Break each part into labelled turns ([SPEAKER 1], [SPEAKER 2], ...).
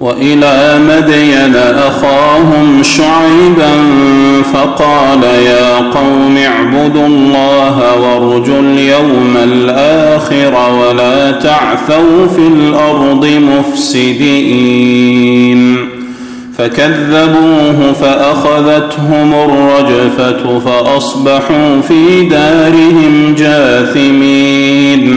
[SPEAKER 1] وإلى مدين أخاهم شعيبا فقال يا قوم اعبدوا الله وارجوا اليوم الآخر ولا تعثوا في الأرض مفسدين. فكذبوه فأخذتهم الرجفة فأصبحوا في دارهم جاثمين.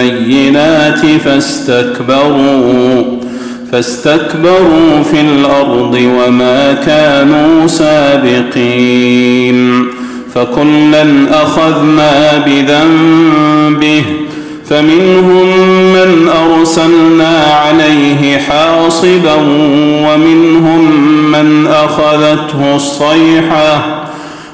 [SPEAKER 1] بالبينات فاستكبروا فاستكبروا في الأرض وما كانوا سابقين. فكلا أخذنا بذنبه فمنهم من أرسلنا عليه حاصبا ومنهم من أخذته الصيحة.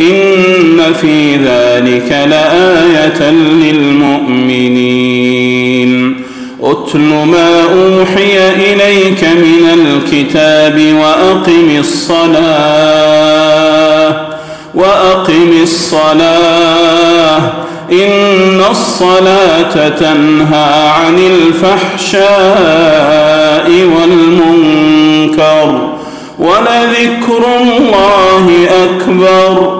[SPEAKER 1] إن في ذلك لآية للمؤمنين. اتل ما أوحي إليك من الكتاب وأقم الصلاة وأقم الصلاة. إن الصلاة تنهى عن الفحشاء والمنكر ولذكر الله أكبر.